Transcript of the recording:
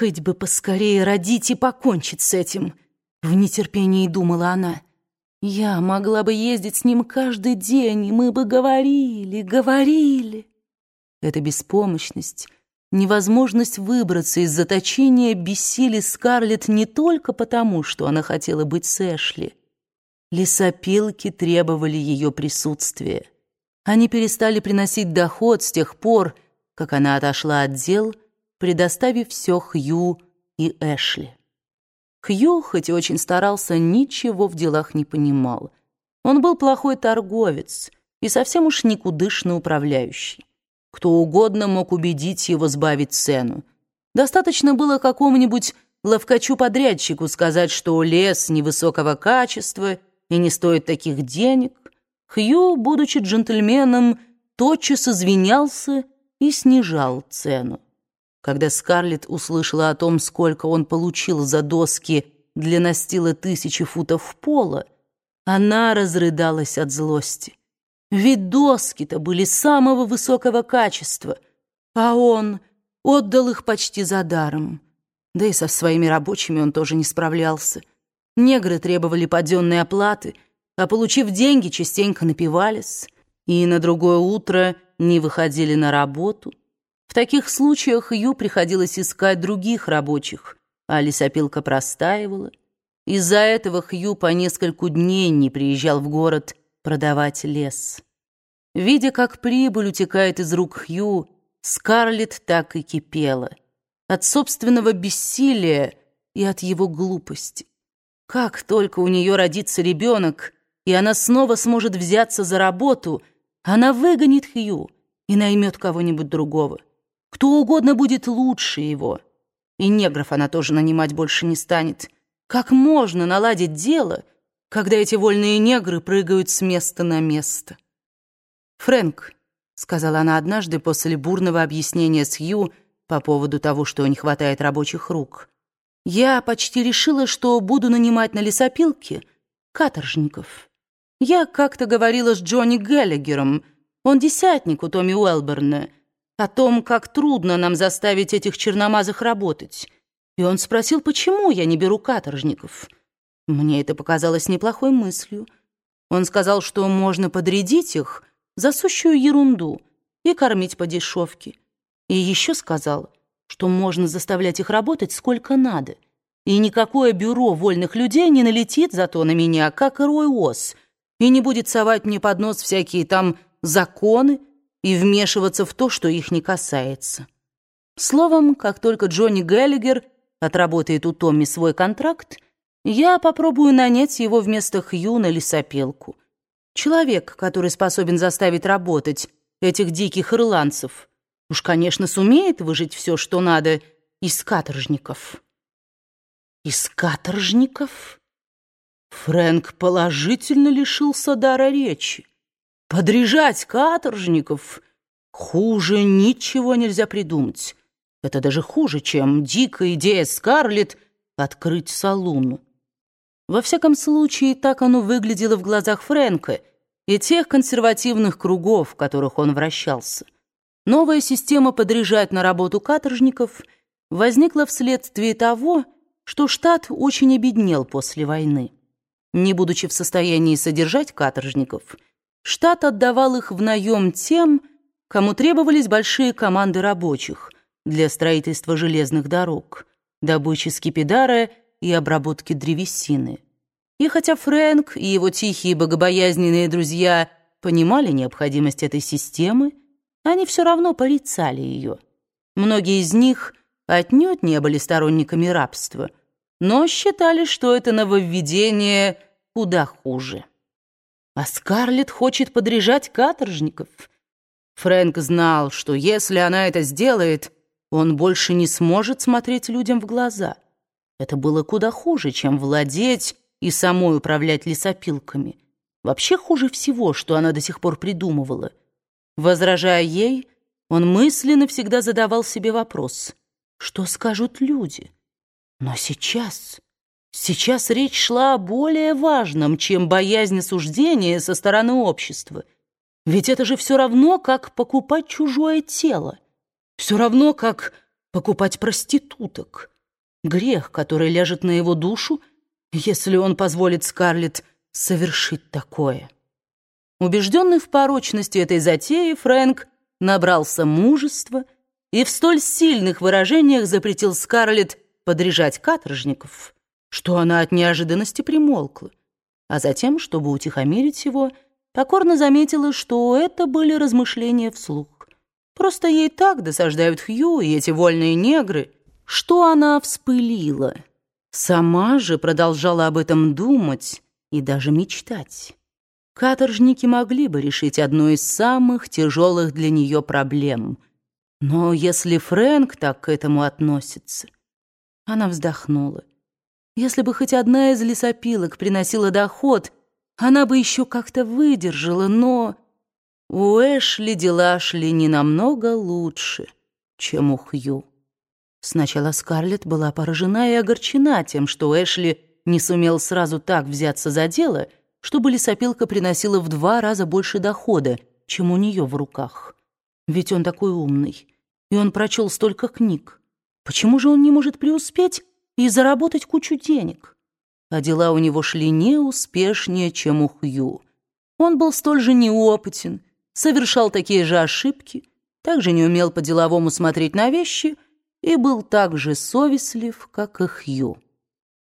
Хоть бы поскорее родить и покончить с этим, в нетерпении думала она. Я могла бы ездить с ним каждый день, и мы бы говорили, говорили. Эта беспомощность, невозможность выбраться из заточения бесили Скарлетт не только потому, что она хотела быть с Эшли. Лесопилки требовали ее присутствия. Они перестали приносить доход с тех пор, как она отошла от дел, предоставив все Хью и Эшли. Хью, хоть и очень старался, ничего в делах не понимал. Он был плохой торговец и совсем уж никудышный управляющий. Кто угодно мог убедить его сбавить цену. Достаточно было какому-нибудь ловкачу-подрядчику сказать, что лес невысокого качества и не стоит таких денег. Хью, будучи джентльменом, тотчас извинялся и снижал цену. Когда Скарлетт услышала о том, сколько он получил за доски для настила тысячи футов пола, она разрыдалась от злости. Ведь доски-то были самого высокого качества, а он отдал их почти за даром. Да и со своими рабочими он тоже не справлялся. Негры требовали паденной оплаты, а, получив деньги, частенько напивались и на другое утро не выходили на работу. В таких случаях Ю приходилось искать других рабочих, а лесопилка простаивала. Из-за этого Хью по нескольку дней не приезжал в город продавать лес. Видя, как прибыль утекает из рук Хью, Скарлетт так и кипела. От собственного бессилия и от его глупости. Как только у нее родится ребенок, и она снова сможет взяться за работу, она выгонит Хью и наймет кого-нибудь другого. Кто угодно будет лучше его. И негров она тоже нанимать больше не станет. Как можно наладить дело, когда эти вольные негры прыгают с места на место? «Фрэнк», — сказала она однажды после бурного объяснения с Ю по поводу того, что не хватает рабочих рук, «я почти решила, что буду нанимать на лесопилке каторжников. Я как-то говорила с Джонни Геллигером, он десятник у Томми Уэлберна, о том, как трудно нам заставить этих черномазых работать. И он спросил, почему я не беру каторжников. Мне это показалось неплохой мыслью. Он сказал, что можно подрядить их за сущую ерунду и кормить по дешевке. И еще сказал, что можно заставлять их работать сколько надо. И никакое бюро вольных людей не налетит зато на меня, как рой ос, и не будет совать мне под нос всякие там законы, и вмешиваться в то, что их не касается. Словом, как только Джонни Геллигер отработает у Томми свой контракт, я попробую нанять его вместо Хью на лесопилку. Человек, который способен заставить работать этих диких ирландцев, уж, конечно, сумеет выжить все, что надо, из каторжников. Из каторжников? Фрэнк положительно лишился дара речи. Подряжать каторжников хуже ничего нельзя придумать. Это даже хуже, чем дикая идея Скарлетт открыть салун. Во всяком случае, так оно выглядело в глазах Фрэнка и тех консервативных кругов, в которых он вращался. Новая система подряжать на работу каторжников возникла вследствие того, что штат очень обеднел после войны. Не будучи в состоянии содержать каторжников – Штат отдавал их в наем тем, кому требовались большие команды рабочих для строительства железных дорог, добычи скипидара и обработки древесины. И хотя Фрэнк и его тихие богобоязненные друзья понимали необходимость этой системы, они все равно порицали ее. Многие из них отнюдь не были сторонниками рабства, но считали, что это нововведение куда хуже. А Скарлетт хочет подряжать каторжников. Фрэнк знал, что если она это сделает, он больше не сможет смотреть людям в глаза. Это было куда хуже, чем владеть и самой управлять лесопилками. Вообще хуже всего, что она до сих пор придумывала. Возражая ей, он мысленно всегда задавал себе вопрос, что скажут люди. Но сейчас... Сейчас речь шла о более важном, чем боязнь осуждения со стороны общества. Ведь это же все равно, как покупать чужое тело. Все равно, как покупать проституток. Грех, который ляжет на его душу, если он позволит Скарлетт совершить такое. Убежденный в порочности этой затеи, Фрэнк набрался мужества и в столь сильных выражениях запретил Скарлетт подряжать каторжников, что она от неожиданности примолкла, а затем, чтобы утихомирить его, покорно заметила, что это были размышления вслух. Просто ей так досаждают Хью и эти вольные негры, что она вспылила. Сама же продолжала об этом думать и даже мечтать. Каторжники могли бы решить одну из самых тяжелых для нее проблем. Но если Фрэнк так к этому относится... Она вздохнула. Если бы хоть одна из лесопилок приносила доход, она бы еще как-то выдержала, но... У Эшли дела шли не намного лучше, чем у Хью. Сначала Скарлетт была поражена и огорчена тем, что Эшли не сумел сразу так взяться за дело, чтобы лесопилка приносила в два раза больше дохода, чем у нее в руках. Ведь он такой умный, и он прочел столько книг. Почему же он не может преуспеть и заработать кучу денег? А дела у него шли не успешнее, чем у Хью. Он был столь же неопытен, совершал такие же ошибки, также не умел по-деловому смотреть на вещи — и был так же совестлив, как и Хью.